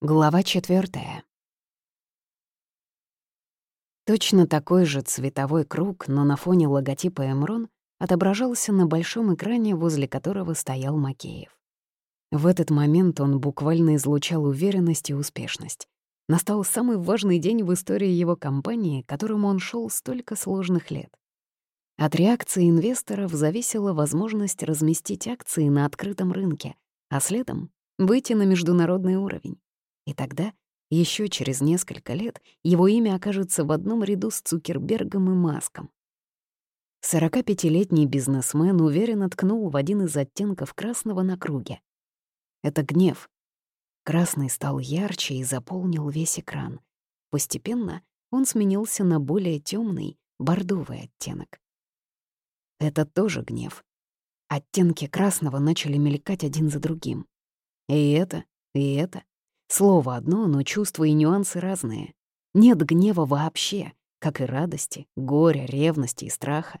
Глава четвертая. Точно такой же цветовой круг, но на фоне логотипа «Эмрон» отображался на большом экране, возле которого стоял Макеев. В этот момент он буквально излучал уверенность и успешность. Настал самый важный день в истории его компании, которому он шел столько сложных лет. От реакции инвесторов зависела возможность разместить акции на открытом рынке, а следом — выйти на международный уровень. И тогда, еще через несколько лет, его имя окажется в одном ряду с Цукербергом и Маском. 45-летний бизнесмен уверенно ткнул в один из оттенков красного на круге. Это гнев. Красный стал ярче и заполнил весь экран. Постепенно он сменился на более темный, бордовый оттенок. Это тоже гнев. Оттенки красного начали мелькать один за другим. И это, и это. Слово одно, но чувства и нюансы разные. Нет гнева вообще, как и радости, горя, ревности и страха.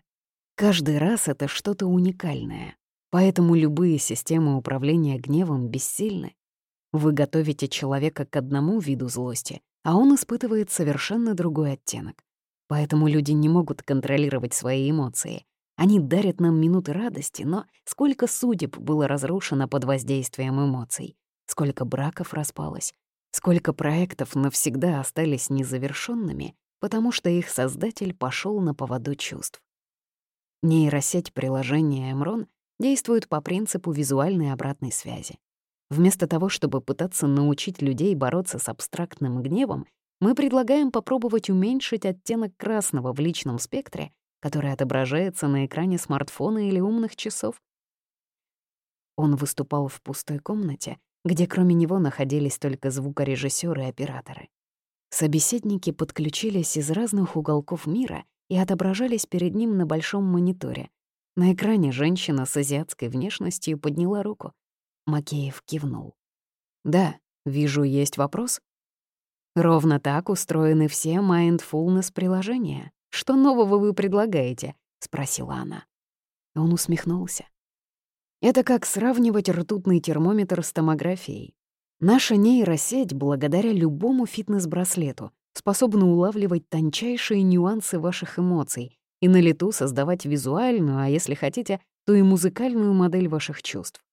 Каждый раз это что-то уникальное. Поэтому любые системы управления гневом бессильны. Вы готовите человека к одному виду злости, а он испытывает совершенно другой оттенок. Поэтому люди не могут контролировать свои эмоции. Они дарят нам минуты радости, но сколько судеб было разрушено под воздействием эмоций сколько браков распалось, сколько проектов навсегда остались незавершенными, потому что их создатель пошел на поводу чувств. Нейросеть приложения Эмрон действует по принципу визуальной обратной связи. Вместо того, чтобы пытаться научить людей бороться с абстрактным гневом, мы предлагаем попробовать уменьшить оттенок красного в личном спектре, который отображается на экране смартфона или умных часов. Он выступал в пустой комнате, где кроме него находились только звукорежиссеры и операторы. Собеседники подключились из разных уголков мира и отображались перед ним на большом мониторе. На экране женщина с азиатской внешностью подняла руку. Макеев кивнул. «Да, вижу, есть вопрос». «Ровно так устроены все mindfulness-приложения. Что нового вы предлагаете?» — спросила она. Он усмехнулся. Это как сравнивать ртутный термометр с томографией. Наша нейросеть, благодаря любому фитнес-браслету, способна улавливать тончайшие нюансы ваших эмоций и на лету создавать визуальную, а если хотите, то и музыкальную модель ваших чувств.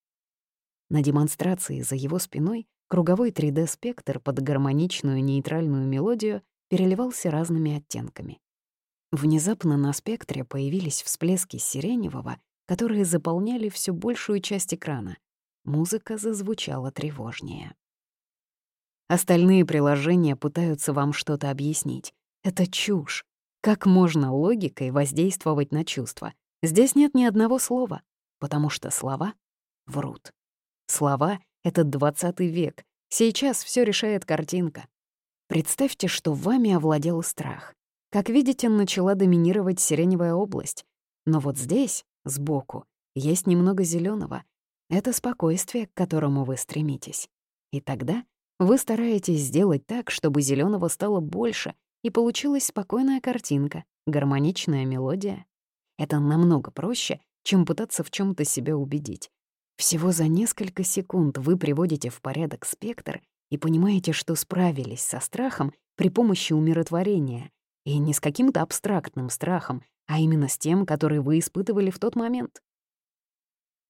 На демонстрации за его спиной круговой 3D-спектр под гармоничную нейтральную мелодию переливался разными оттенками. Внезапно на спектре появились всплески сиреневого которые заполняли всю большую часть экрана. Музыка зазвучала тревожнее. Остальные приложения пытаются вам что-то объяснить. Это чушь. Как можно логикой воздействовать на чувства? Здесь нет ни одного слова, потому что слова врут. Слова — это 20 век. Сейчас все решает картинка. Представьте, что вами овладел страх. Как видите, начала доминировать сиреневая область. Но вот здесь, сбоку, есть немного зеленого. Это спокойствие, к которому вы стремитесь. И тогда вы стараетесь сделать так, чтобы зеленого стало больше, и получилась спокойная картинка, гармоничная мелодия. Это намного проще, чем пытаться в чем то себя убедить. Всего за несколько секунд вы приводите в порядок спектр и понимаете, что справились со страхом при помощи умиротворения, и не с каким-то абстрактным страхом, а именно с тем, который вы испытывали в тот момент.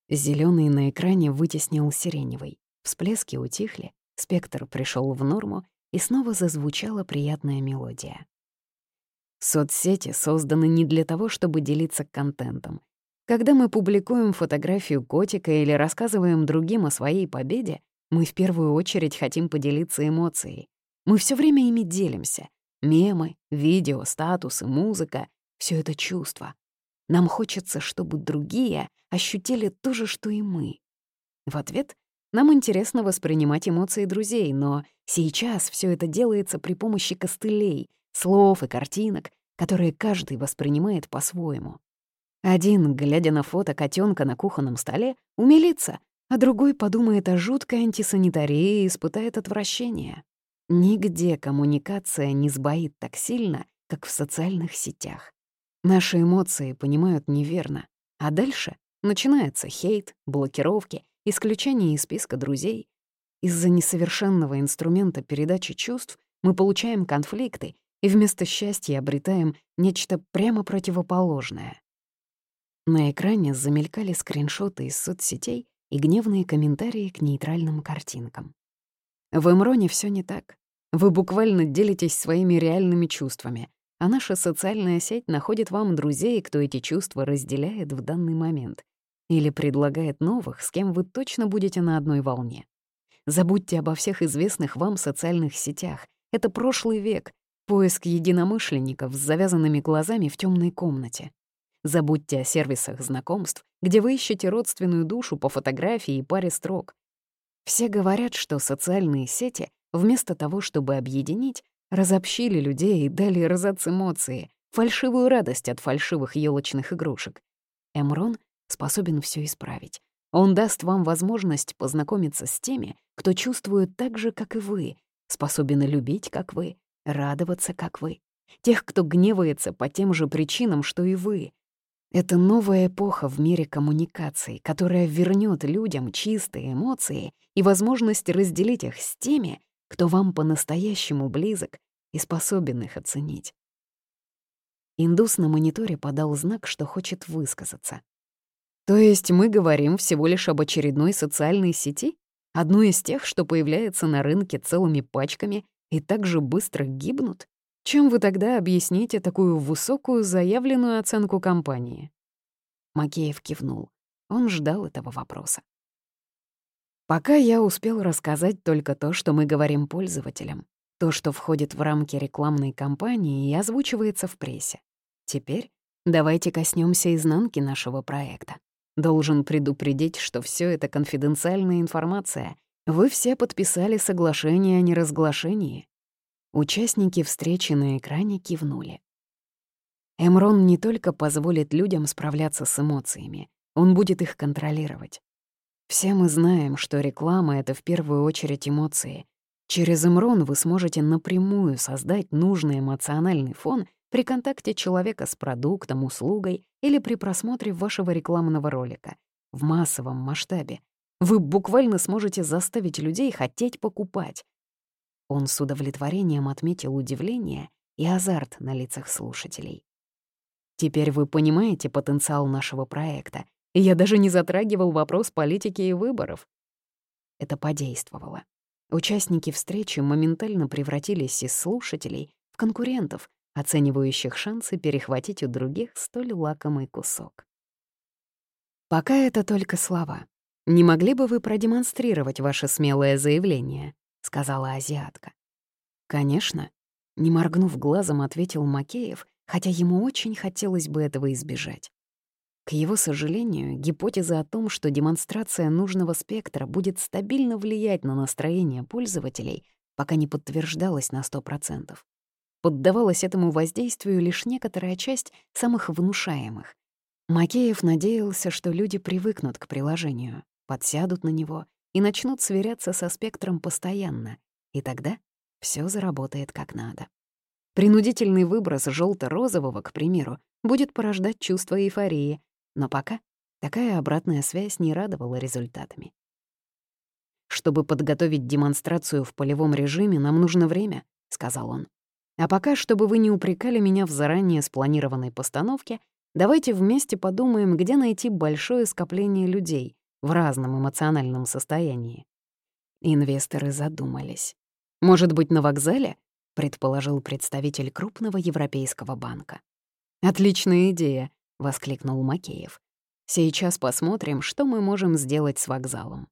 Зеленый на экране вытеснил сиреневый. Всплески утихли, спектр пришел в норму, и снова зазвучала приятная мелодия. Соцсети созданы не для того, чтобы делиться контентом. Когда мы публикуем фотографию котика или рассказываем другим о своей победе, мы в первую очередь хотим поделиться эмоцией. Мы все время ими делимся. Мемы, видео, статусы, музыка все это чувство. Нам хочется, чтобы другие ощутили то же, что и мы. В ответ нам интересно воспринимать эмоции друзей, но сейчас все это делается при помощи костылей, слов и картинок, которые каждый воспринимает по-своему. Один, глядя на фото котенка на кухонном столе, умилится, а другой подумает о жуткой антисанитарии и испытает отвращение. Нигде коммуникация не сбоит так сильно, как в социальных сетях. Наши эмоции понимают неверно, а дальше начинается хейт, блокировки, исключение из списка друзей. из-за несовершенного инструмента передачи чувств мы получаем конфликты и вместо счастья обретаем нечто прямо противоположное. На экране замелькали скриншоты из соцсетей и гневные комментарии к нейтральным картинкам. В Эмроне все не так. Вы буквально делитесь своими реальными чувствами, а наша социальная сеть находит вам друзей, кто эти чувства разделяет в данный момент, или предлагает новых, с кем вы точно будете на одной волне. Забудьте обо всех известных вам социальных сетях. Это прошлый век, поиск единомышленников с завязанными глазами в темной комнате. Забудьте о сервисах знакомств, где вы ищете родственную душу по фотографии и паре строк. Все говорят, что социальные сети, вместо того, чтобы объединить, разобщили людей и дали розац эмоции, фальшивую радость от фальшивых елочных игрушек. Эмрон способен все исправить. Он даст вам возможность познакомиться с теми, кто чувствует так же, как и вы, способен любить, как вы, радоваться, как вы, тех, кто гневается по тем же причинам, что и вы. Это новая эпоха в мире коммуникаций, которая вернет людям чистые эмоции и возможность разделить их с теми, кто вам по-настоящему близок и способен их оценить. Индус на мониторе подал знак, что хочет высказаться. То есть мы говорим всего лишь об очередной социальной сети? Одну из тех, что появляется на рынке целыми пачками и так же быстро гибнут? Чем вы тогда объясните такую высокую заявленную оценку компании? Макеев кивнул. Он ждал этого вопроса. Пока я успел рассказать только то, что мы говорим пользователям, то, что входит в рамки рекламной кампании и озвучивается в прессе. Теперь давайте коснемся изнанки нашего проекта. Должен предупредить, что все это конфиденциальная информация. Вы все подписали соглашение о неразглашении. Участники встречи на экране кивнули. Эмрон не только позволит людям справляться с эмоциями, он будет их контролировать. Все мы знаем, что реклама — это в первую очередь эмоции. Через Эмрон вы сможете напрямую создать нужный эмоциональный фон при контакте человека с продуктом, услугой или при просмотре вашего рекламного ролика в массовом масштабе. Вы буквально сможете заставить людей хотеть покупать. Он с удовлетворением отметил удивление и азарт на лицах слушателей. Теперь вы понимаете потенциал нашего проекта я даже не затрагивал вопрос политики и выборов. Это подействовало. Участники встречи моментально превратились из слушателей в конкурентов, оценивающих шансы перехватить у других столь лакомый кусок. Пока это только слова. Не могли бы вы продемонстрировать ваше смелое заявление, сказала азиатка. Конечно, не моргнув глазом, ответил Макеев, хотя ему очень хотелось бы этого избежать. К его сожалению, гипотеза о том, что демонстрация нужного спектра будет стабильно влиять на настроение пользователей, пока не подтверждалась на 100%. Поддавалась этому воздействию лишь некоторая часть самых внушаемых. Макеев надеялся, что люди привыкнут к приложению, подсядут на него и начнут сверяться со спектром постоянно, и тогда все заработает как надо. Принудительный выброс желто розового к примеру, будет порождать чувство эйфории, но пока такая обратная связь не радовала результатами. «Чтобы подготовить демонстрацию в полевом режиме, нам нужно время», — сказал он. «А пока, чтобы вы не упрекали меня в заранее спланированной постановке, давайте вместе подумаем, где найти большое скопление людей в разном эмоциональном состоянии». Инвесторы задумались. «Может быть, на вокзале?» — предположил представитель крупного европейского банка. «Отличная идея», — воскликнул Макеев. «Сейчас посмотрим, что мы можем сделать с вокзалом».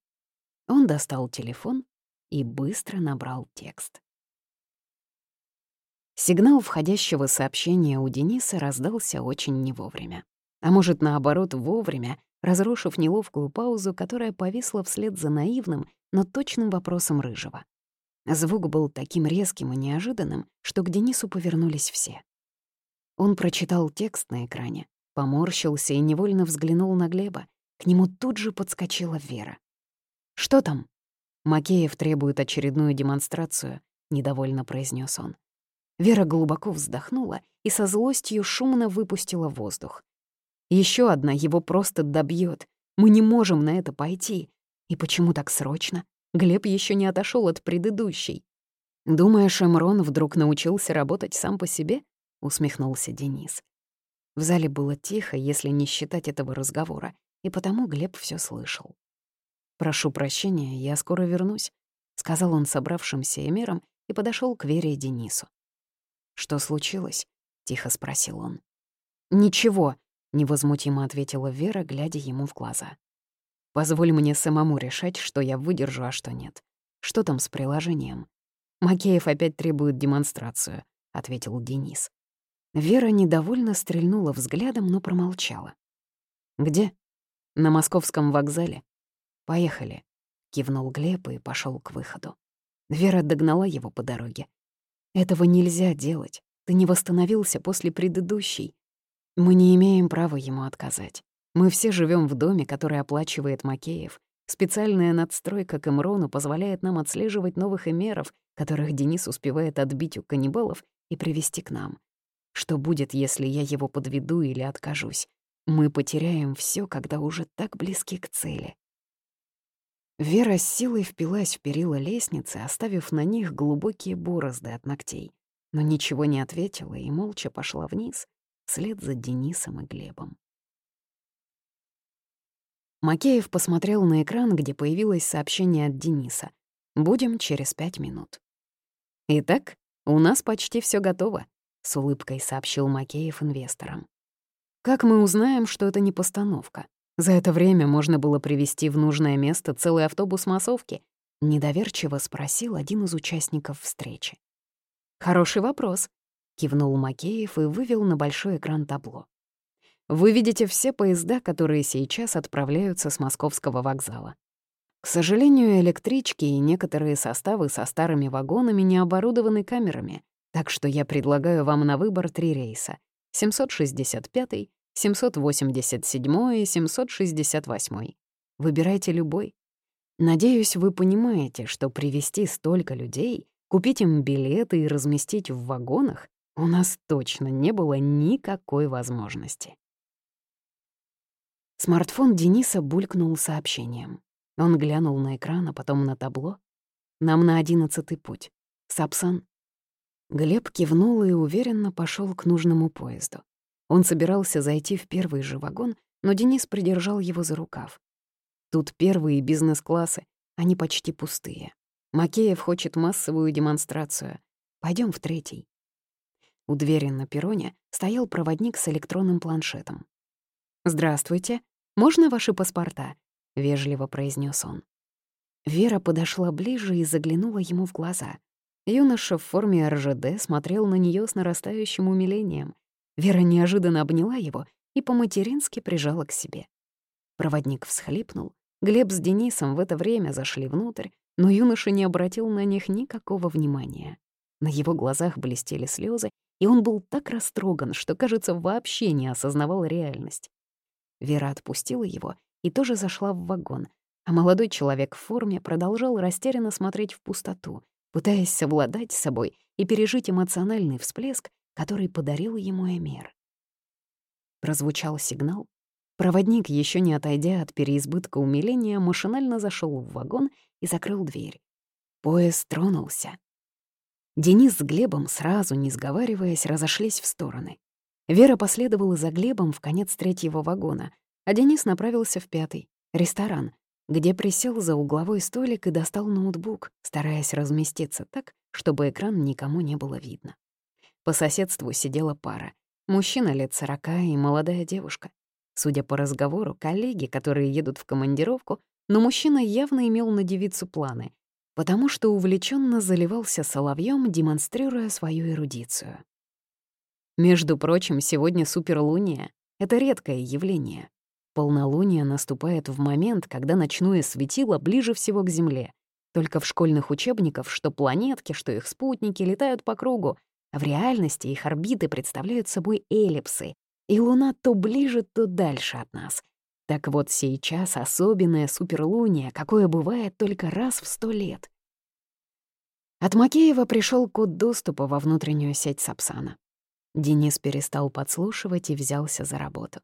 Он достал телефон и быстро набрал текст. Сигнал входящего сообщения у Дениса раздался очень не вовремя. А может, наоборот, вовремя, разрушив неловкую паузу, которая повисла вслед за наивным, но точным вопросом Рыжего. Звук был таким резким и неожиданным, что к Денису повернулись все. Он прочитал текст на экране, Поморщился и невольно взглянул на Глеба. К нему тут же подскочила Вера. «Что там?» «Макеев требует очередную демонстрацию», — недовольно произнес он. Вера глубоко вздохнула и со злостью шумно выпустила воздух. Еще одна его просто добьет. Мы не можем на это пойти. И почему так срочно? Глеб еще не отошел от предыдущей. «Думаешь, Эмрон вдруг научился работать сам по себе?» — усмехнулся Денис. В зале было тихо, если не считать этого разговора, и потому Глеб все слышал. «Прошу прощения, я скоро вернусь», — сказал он собравшимся эмирам и подошел к Вере и Денису. «Что случилось?» — тихо спросил он. «Ничего», — невозмутимо ответила Вера, глядя ему в глаза. «Позволь мне самому решать, что я выдержу, а что нет. Что там с приложением?» «Макеев опять требует демонстрацию», — ответил Денис. Вера недовольно стрельнула взглядом, но промолчала. «Где?» «На московском вокзале». «Поехали», — кивнул Глеб и пошел к выходу. Вера догнала его по дороге. «Этого нельзя делать. Ты не восстановился после предыдущей. Мы не имеем права ему отказать. Мы все живем в доме, который оплачивает Макеев. Специальная надстройка к Эмрону позволяет нам отслеживать новых эмеров, которых Денис успевает отбить у каннибалов и привести к нам. Что будет, если я его подведу или откажусь? Мы потеряем все, когда уже так близки к цели. Вера с силой впилась в перила лестницы, оставив на них глубокие борозды от ногтей, но ничего не ответила и молча пошла вниз, вслед за Денисом и Глебом. Макеев посмотрел на экран, где появилось сообщение от Дениса. «Будем через пять минут». «Итак, у нас почти все готово», — с улыбкой сообщил Макеев инвесторам. «Как мы узнаем, что это не постановка? За это время можно было привести в нужное место целый автобус массовки, недоверчиво спросил один из участников встречи. «Хороший вопрос», — кивнул Макеев и вывел на большой экран табло. «Вы видите все поезда, которые сейчас отправляются с московского вокзала. К сожалению, электрички и некоторые составы со старыми вагонами не оборудованы камерами, так что я предлагаю вам на выбор три рейса — 765, 787 и 768. Выбирайте любой. Надеюсь, вы понимаете, что привести столько людей, купить им билеты и разместить в вагонах у нас точно не было никакой возможности. Смартфон Дениса булькнул сообщением. Он глянул на экран, а потом на табло. «Нам на одиннадцатый путь. Сапсан». Глеб кивнул и уверенно пошел к нужному поезду. Он собирался зайти в первый же вагон, но Денис придержал его за рукав. Тут первые бизнес-классы, они почти пустые. Макеев хочет массовую демонстрацию. Пойдем в третий. У двери на перроне стоял проводник с электронным планшетом. «Здравствуйте. Можно ваши паспорта?» — вежливо произнес он. Вера подошла ближе и заглянула ему в глаза. Юноша в форме РЖД смотрел на нее с нарастающим умилением. Вера неожиданно обняла его и по-матерински прижала к себе. Проводник всхлипнул. Глеб с Денисом в это время зашли внутрь, но юноша не обратил на них никакого внимания. На его глазах блестели слезы, и он был так растроган, что, кажется, вообще не осознавал реальность. Вера отпустила его и тоже зашла в вагон, а молодой человек в форме продолжал растерянно смотреть в пустоту, пытаясь совладать с собой и пережить эмоциональный всплеск, который подарил ему Эмир. Прозвучал сигнал. Проводник, еще не отойдя от переизбытка умиления, машинально зашел в вагон и закрыл дверь. Поезд тронулся. Денис с Глебом, сразу не сговариваясь, разошлись в стороны. Вера последовала за Глебом в конец третьего вагона, а Денис направился в пятый — ресторан, где присел за угловой столик и достал ноутбук, стараясь разместиться так, чтобы экран никому не было видно. По соседству сидела пара. Мужчина лет сорока и молодая девушка. Судя по разговору, коллеги, которые едут в командировку, но мужчина явно имел на девицу планы, потому что увлеченно заливался соловьем, демонстрируя свою эрудицию. Между прочим, сегодня суперлуния — это редкое явление. Полнолуние наступает в момент, когда ночное светило ближе всего к Земле. Только в школьных учебниках, что планетки, что их спутники летают по кругу, в реальности их орбиты представляют собой эллипсы, и Луна то ближе, то дальше от нас. Так вот сейчас особенное суперлуние, какое бывает только раз в сто лет. От Макеева пришел код доступа во внутреннюю сеть Сапсана. Денис перестал подслушивать и взялся за работу.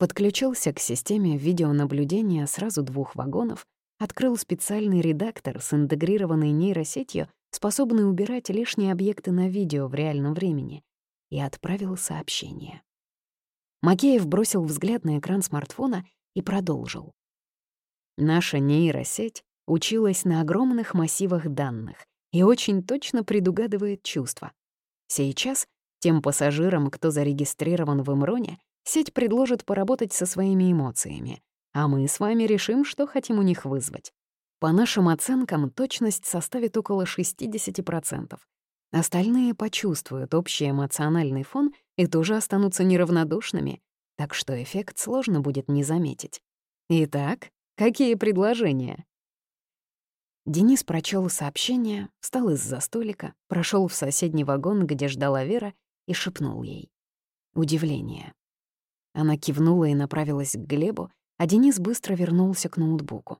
Подключился к системе видеонаблюдения сразу двух вагонов, открыл специальный редактор с интегрированной нейросетью, способный убирать лишние объекты на видео в реальном времени, и отправил сообщение. Макеев бросил взгляд на экран смартфона и продолжил. Наша нейросеть училась на огромных массивах данных и очень точно предугадывает чувства. Сейчас тем пассажирам, кто зарегистрирован в Имроне, сеть предложит поработать со своими эмоциями, а мы с вами решим, что хотим у них вызвать. По нашим оценкам, точность составит около 60%. Остальные почувствуют общий эмоциональный фон и тоже останутся неравнодушными, так что эффект сложно будет не заметить. Итак, какие предложения? Денис прочел сообщение, встал из-за столика, прошел в соседний вагон, где ждала Вера, и шепнул ей. Удивление. Она кивнула и направилась к Глебу, а Денис быстро вернулся к ноутбуку.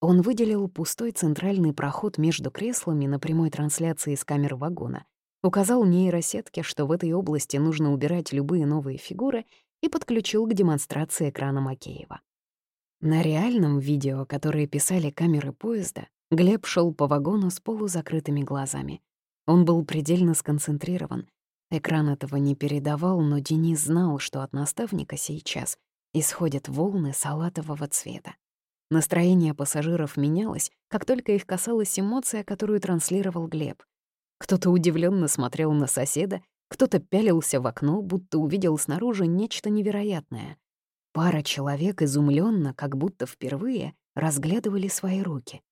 Он выделил пустой центральный проход между креслами на прямой трансляции из камер вагона, указал нейросетке, что в этой области нужно убирать любые новые фигуры, и подключил к демонстрации экрана Макеева. На реальном видео, которое писали камеры поезда, Глеб шел по вагону с полузакрытыми глазами. Он был предельно сконцентрирован. Экран этого не передавал, но Денис знал, что от наставника сейчас исходят волны салатового цвета. Настроение пассажиров менялось, как только их касалась эмоция, которую транслировал Глеб. Кто-то удивленно смотрел на соседа, кто-то пялился в окно, будто увидел снаружи нечто невероятное. Пара человек изумленно, как будто впервые, разглядывали свои руки.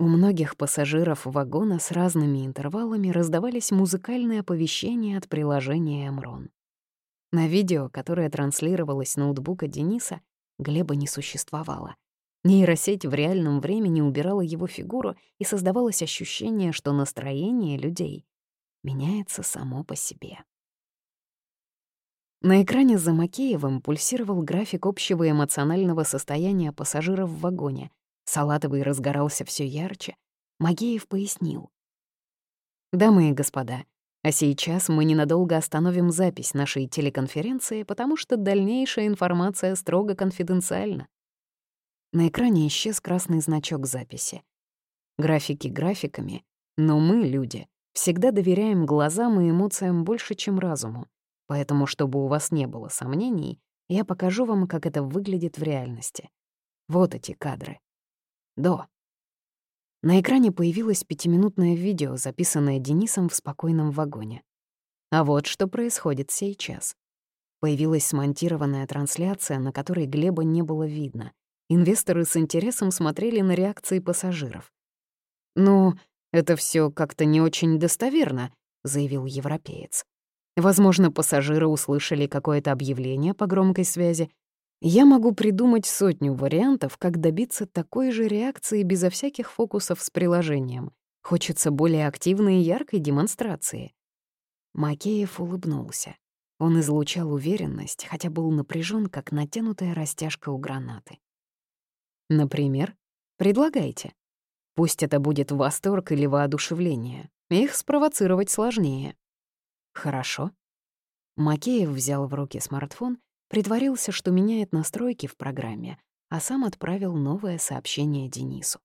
У многих пассажиров вагона с разными интервалами раздавались музыкальные оповещения от приложения «Эмрон». На видео, которое транслировалось с ноутбука Дениса, Глеба не существовало. Нейросеть в реальном времени убирала его фигуру, и создавалось ощущение, что настроение людей меняется само по себе. На экране за Макеевым пульсировал график общего эмоционального состояния пассажиров в вагоне. Салатовый разгорался все ярче. Макеев пояснил. «Дамы и господа, а сейчас мы ненадолго остановим запись нашей телеконференции, потому что дальнейшая информация строго конфиденциальна. На экране исчез красный значок записи. Графики графиками, но мы, люди, всегда доверяем глазам и эмоциям больше, чем разуму. Поэтому, чтобы у вас не было сомнений, я покажу вам, как это выглядит в реальности. Вот эти кадры. До. На экране появилось пятиминутное видео, записанное Денисом в спокойном вагоне. А вот что происходит сейчас. Появилась смонтированная трансляция, на которой Глеба не было видно. Инвесторы с интересом смотрели на реакции пассажиров. «Ну, это все как-то не очень достоверно», — заявил европеец. «Возможно, пассажиры услышали какое-то объявление по громкой связи. Я могу придумать сотню вариантов, как добиться такой же реакции безо всяких фокусов с приложением. Хочется более активной и яркой демонстрации». Макеев улыбнулся. Он излучал уверенность, хотя был напряжен, как натянутая растяжка у гранаты. Например, предлагайте. Пусть это будет восторг или воодушевление. Их спровоцировать сложнее. Хорошо. Макеев взял в руки смартфон, притворился, что меняет настройки в программе, а сам отправил новое сообщение Денису.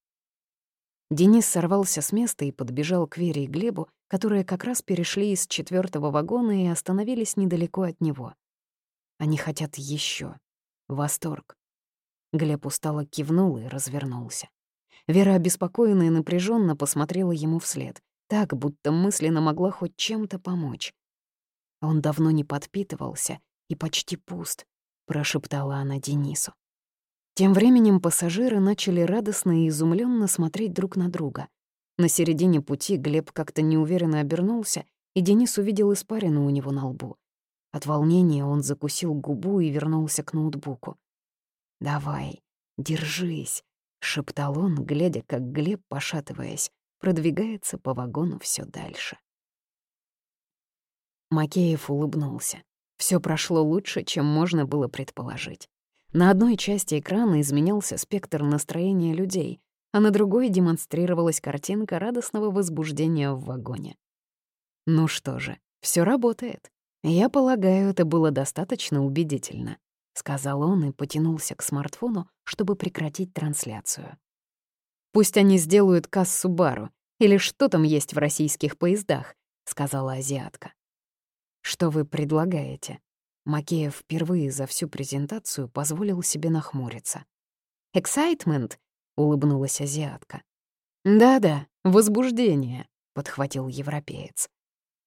Денис сорвался с места и подбежал к Вере и Глебу, которые как раз перешли из четвертого вагона и остановились недалеко от него. Они хотят еще. Восторг. Глеб устало кивнул и развернулся. Вера обеспокоенно и напряженно посмотрела ему вслед, так, будто мысленно могла хоть чем-то помочь. «Он давно не подпитывался и почти пуст», — прошептала она Денису. Тем временем пассажиры начали радостно и изумленно смотреть друг на друга. На середине пути Глеб как-то неуверенно обернулся, и Денис увидел испарину у него на лбу. От волнения он закусил губу и вернулся к ноутбуку. «Давай, держись», — шептал он, глядя, как Глеб, пошатываясь, продвигается по вагону все дальше. Макеев улыбнулся. Все прошло лучше, чем можно было предположить. На одной части экрана изменялся спектр настроения людей, а на другой демонстрировалась картинка радостного возбуждения в вагоне. Ну что же, все работает. Я полагаю, это было достаточно убедительно. — сказал он и потянулся к смартфону, чтобы прекратить трансляцию. Пусть они сделают кассу бару, или что там есть в российских поездах», — сказала азиатка. «Что вы предлагаете?» Макеев впервые за всю презентацию позволил себе нахмуриться. «Эксайтмент?» — улыбнулась азиатка. «Да-да, возбуждение», — подхватил европеец.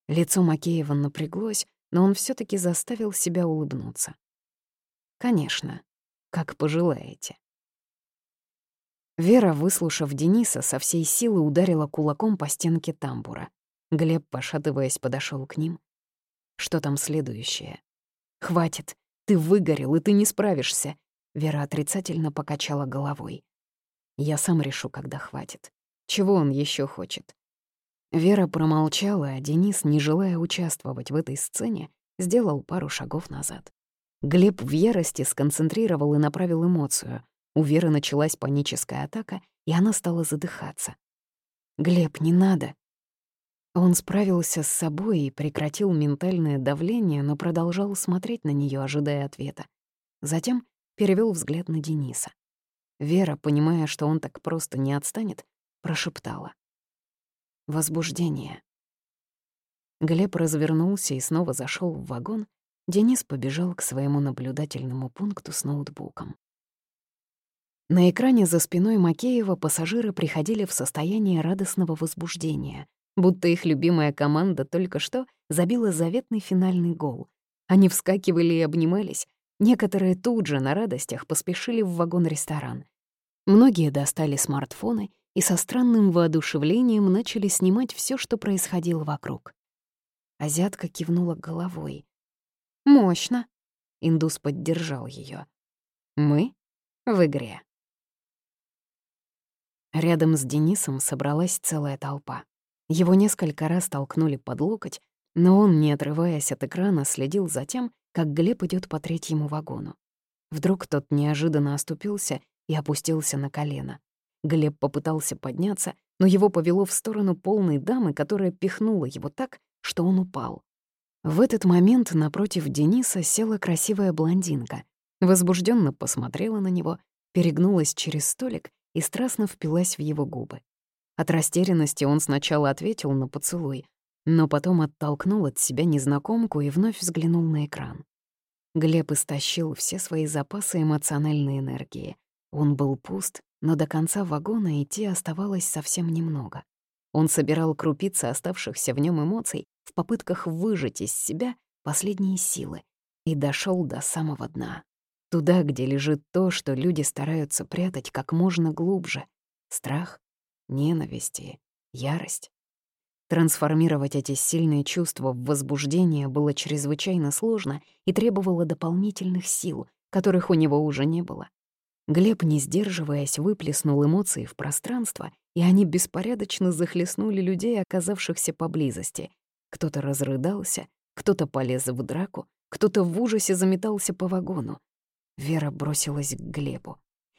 Лицо Макеева напряглось, но он все таки заставил себя улыбнуться. «Конечно, как пожелаете». Вера, выслушав Дениса, со всей силы ударила кулаком по стенке тамбура. Глеб, пошатываясь, подошел к ним. Что там следующее? «Хватит, ты выгорел, и ты не справишься», — Вера отрицательно покачала головой. «Я сам решу, когда хватит. Чего он еще хочет?» Вера промолчала, а Денис, не желая участвовать в этой сцене, сделал пару шагов назад. Глеб в ярости сконцентрировал и направил эмоцию. У Веры началась паническая атака, и она стала задыхаться. «Глеб, не надо!» Он справился с собой и прекратил ментальное давление, но продолжал смотреть на нее, ожидая ответа. Затем перевел взгляд на Дениса. Вера, понимая, что он так просто не отстанет, прошептала. Возбуждение. Глеб развернулся и снова зашел в вагон. Денис побежал к своему наблюдательному пункту с ноутбуком. На экране за спиной Макеева пассажиры приходили в состояние радостного возбуждения, будто их любимая команда только что забила заветный финальный гол. Они вскакивали и обнимались. Некоторые тут же на радостях поспешили в вагон-ресторан. Многие достали смартфоны и со странным воодушевлением начали снимать все, что происходило вокруг. Азиатка кивнула головой. «Мощно!» — индус поддержал ее. «Мы в игре». Рядом с Денисом собралась целая толпа. Его несколько раз толкнули под локоть, но он, не отрываясь от экрана, следил за тем, как Глеб идет по третьему вагону. Вдруг тот неожиданно оступился и опустился на колено. Глеб попытался подняться, но его повело в сторону полной дамы, которая пихнула его так, что он упал. В этот момент напротив Дениса села красивая блондинка, возбужденно посмотрела на него, перегнулась через столик и страстно впилась в его губы. От растерянности он сначала ответил на поцелуй, но потом оттолкнул от себя незнакомку и вновь взглянул на экран. Глеб истощил все свои запасы эмоциональной энергии. Он был пуст, но до конца вагона идти оставалось совсем немного. Он собирал крупицы оставшихся в нем эмоций в попытках выжать из себя последние силы и дошел до самого дна. Туда, где лежит то, что люди стараются прятать как можно глубже — страх, ненависть и ярость. Трансформировать эти сильные чувства в возбуждение было чрезвычайно сложно и требовало дополнительных сил, которых у него уже не было. Глеб, не сдерживаясь, выплеснул эмоции в пространство, и они беспорядочно захлестнули людей, оказавшихся поблизости. Кто-то разрыдался, кто-то полез в драку, кто-то в ужасе заметался по вагону. Вера бросилась к Глебу.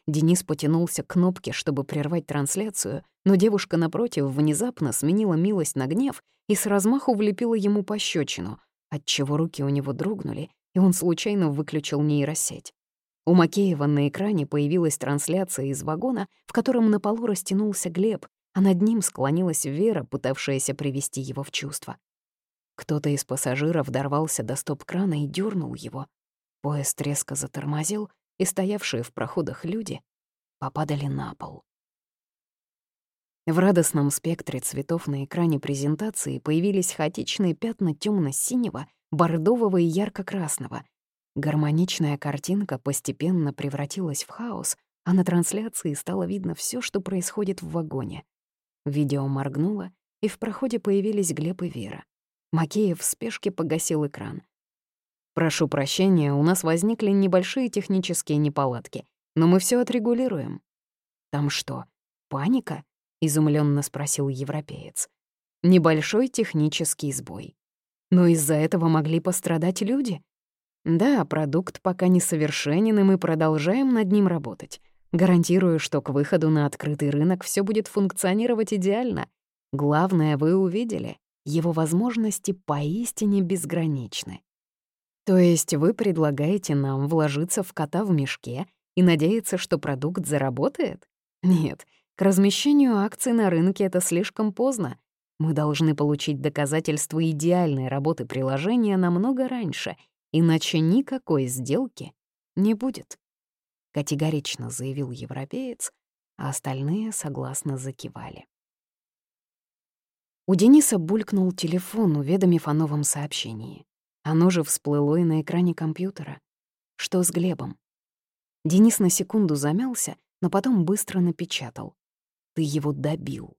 Денис потянулся к кнопке, чтобы прервать трансляцию, но девушка напротив внезапно сменила милость на гнев и с размаху влепила ему пощечину, отчего руки у него дрогнули, и он случайно выключил нейросеть. У Макеева на экране появилась трансляция из вагона, в котором на полу растянулся Глеб, а над ним склонилась Вера, пытавшаяся привести его в чувство. Кто-то из пассажиров дорвался до стоп-крана и дернул его. Поезд резко затормозил, и стоявшие в проходах люди попадали на пол. В радостном спектре цветов на экране презентации появились хаотичные пятна темно синего бордового и ярко-красного, Гармоничная картинка постепенно превратилась в хаос, а на трансляции стало видно все, что происходит в вагоне. Видео моргнуло, и в проходе появились Глеб и Вера. Макеев в спешке погасил экран. «Прошу прощения, у нас возникли небольшие технические неполадки, но мы все отрегулируем». «Там что, паника?» — изумленно спросил европеец. «Небольшой технический сбой. Но из-за этого могли пострадать люди», да, продукт пока несовершенен, и мы продолжаем над ним работать. Гарантирую, что к выходу на открытый рынок все будет функционировать идеально. Главное, вы увидели, его возможности поистине безграничны. То есть вы предлагаете нам вложиться в кота в мешке и надеяться, что продукт заработает? Нет, К размещению акций на рынке это слишком поздно. Мы должны получить доказательства идеальной работы приложения намного раньше, иначе никакой сделки не будет. Категорично заявил европеец, а остальные согласно закивали. У Дениса булькнул телефон, уведомив о новом сообщении. Оно же всплыло и на экране компьютера. Что с Глебом? Денис на секунду замялся, но потом быстро напечатал. «Ты его добил».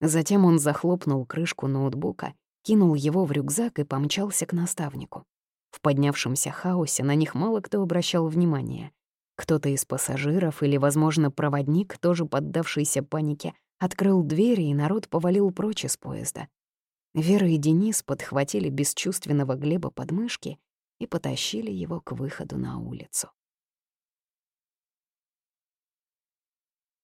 Затем он захлопнул крышку ноутбука, кинул его в рюкзак и помчался к наставнику. В поднявшемся хаосе на них мало кто обращал внимание. Кто-то из пассажиров или, возможно, проводник, тоже поддавшийся панике, открыл двери, и народ повалил прочь из поезда. Вера и Денис подхватили бесчувственного Глеба под мышки и потащили его к выходу на улицу.